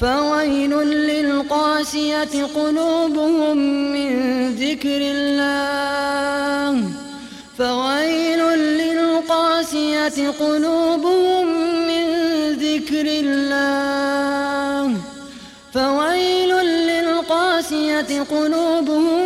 فويل للقاسية قلوبهم من ذكر الله. فويل للقاسية قلوبهم من ذكر الله. فويل للقاسية قلوبهم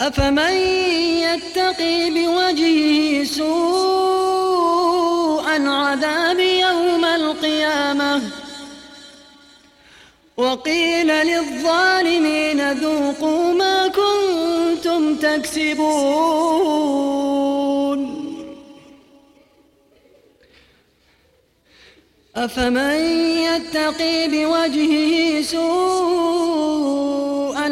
أفمن يتقي بوجهه سوء العذاب يوم القيامة؟ وقيل للظالمين ذوقوا ما كنتم تكسبون. أفمن يتقي بوجهه سوء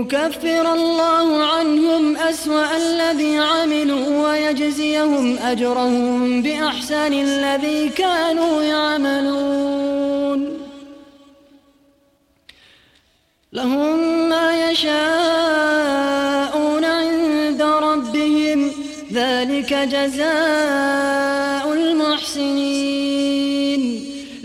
ليكفر الله عنهم أسوأ الذي عملوا ويجزيهم أجرهم بأحسن الذي كانوا يعملون. لهم ما يشاءون عند ربهم ذلك جزاء المحسنين.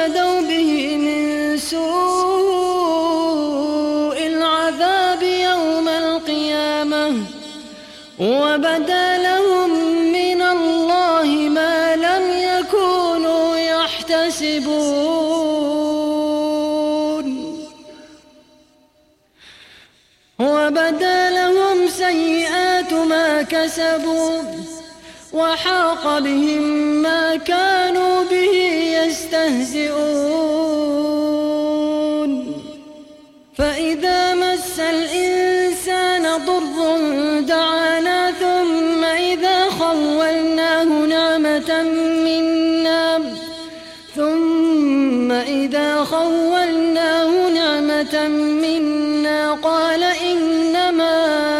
لافتدوا به من سوء العذاب يوم القيامة وبدا لهم من الله ما لم يكونوا يحتسبون. وبدا لهم سيئات ما كسبوا. وحاق بهم ما كانوا به يستهزئون. فإذا مس الإنسان ضر دعانا ثم إذا خولناه نعمة منا ثم إذا خولناه نعمة منا قال إنما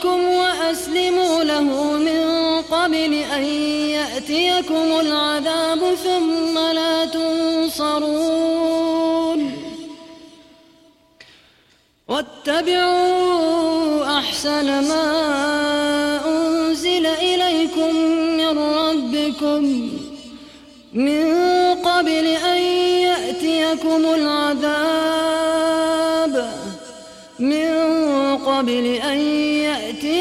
ربكم وأسلموا له من قبل أن يأتيكم العذاب ثم لا تنصرون. واتبعوا أحسن ما أنزل إليكم من ربكم من قبل أن يأتيكم العذاب. من قبل أن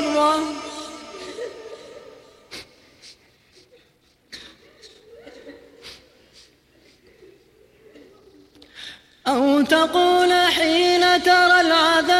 كرة أو تقول حين ترى العذاب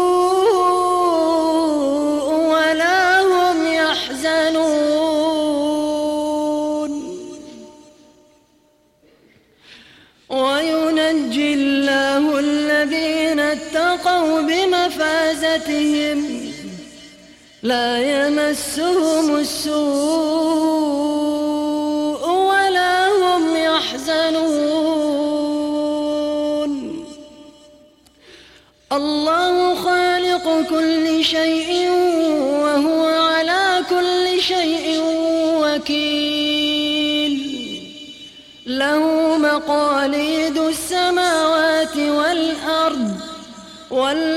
بمفازتهم لا يمسهم السوء ولا هم يحزنون. الله خالق كل شيء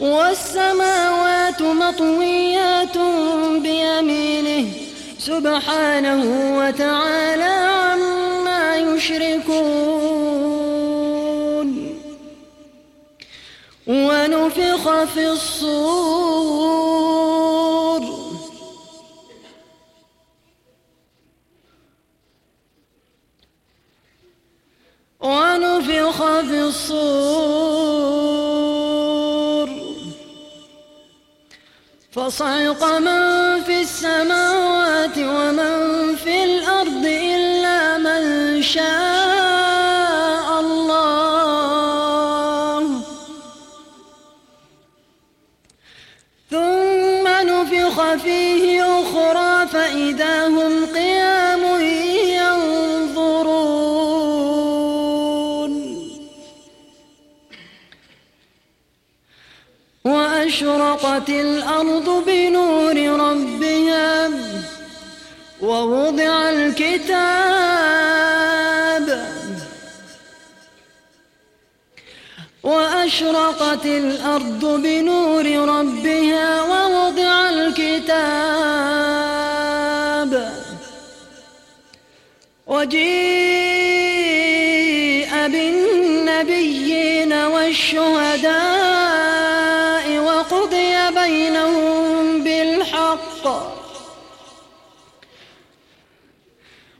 والسماوات مطويات بيمينه سبحانه وتعالى عما يشركون. ونفخ في الصور. ونفخ في الصور. فصعق من في السماوات ومن في الأرض إلا من شاء الله. ثم نفخ فيه أخرى فإذا هم قيام وأشرقت الأرض بنور ربها ووضع الكتاب وأشرقت الأرض بنور ربها ووضع الكتاب وجيء بالنبيين والشهداء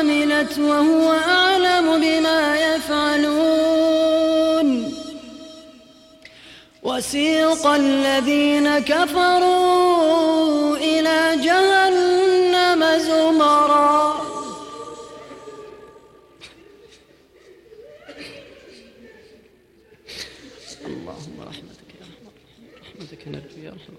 عملت وهو أعلم بما يفعلون. وسيق الذين كفروا إلى جهنم زمرا اللهم رحمتك يا رحمة رحمتك نرجو يا رحمة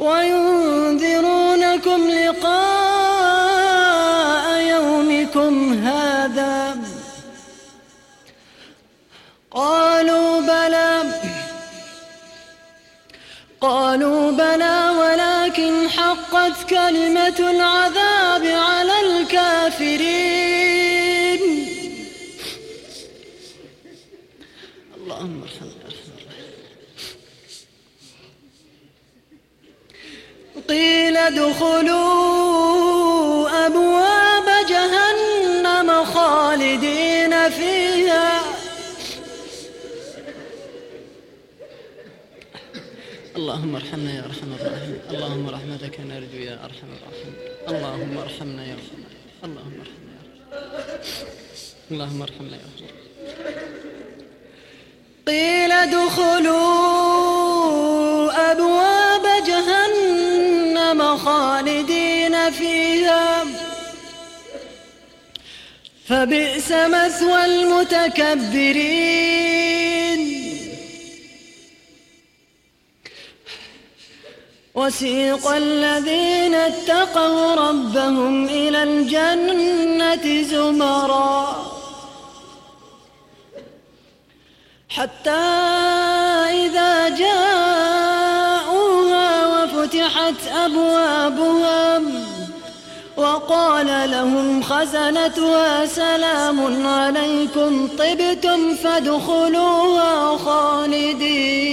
وينذرونكم لقاء يومكم هذا. قالوا بلى قالوا بلى ولكن حقت كلمة العذاب على ادخلوا أبواب جهنم خالدين فيها. اللهم ارحمنا يا أرحم الراحمين. اللهم رحمتك نرجو يا أرحم الراحمين. اللهم ارحمنا يا أرحم اللهم ارحمنا يا أرحم اللهم ارحمنا يا أرحم قيل ادخلوا فبئس مثوى المتكبرين. وسيق الذين اتقوا ربهم إلى الجنة زمرًا. لهم خزنتها. سلام عليكم. طبتم فادخلوها خالدين.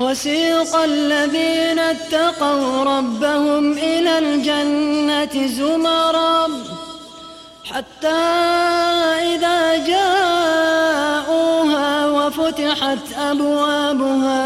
وسيق الذين اتقوا ربهم إلى الجنة زمرًا. حتى إذا جاءوها وفتحت أبوابها